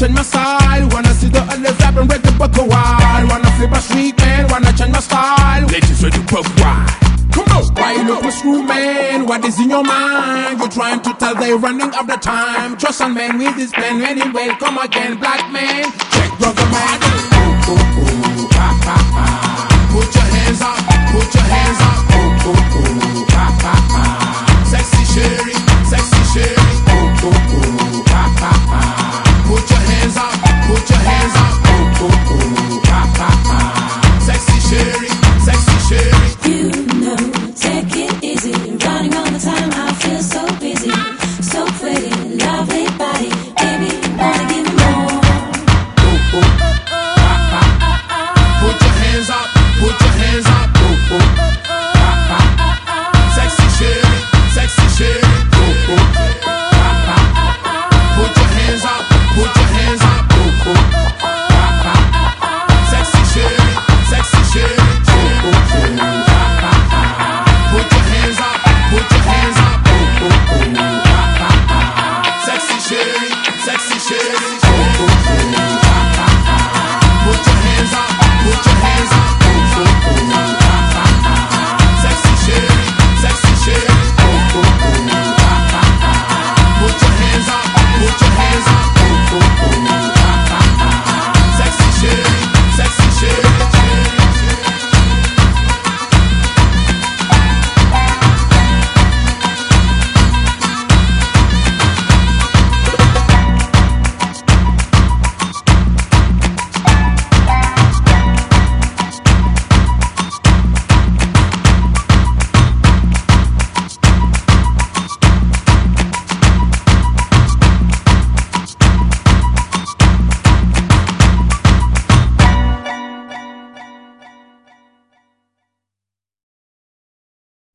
change my style. Wanna see the other flap and break the buckle wide. Wanna flip a street man, wanna change my style. Let you to the puff why. Come on, why you look a screw man? What is in your mind? You're trying to tell they're running out of time. Trust on man with this plan. anyway. Come again, black man. Check brother man. Ah, ah, ah. Put your hands up.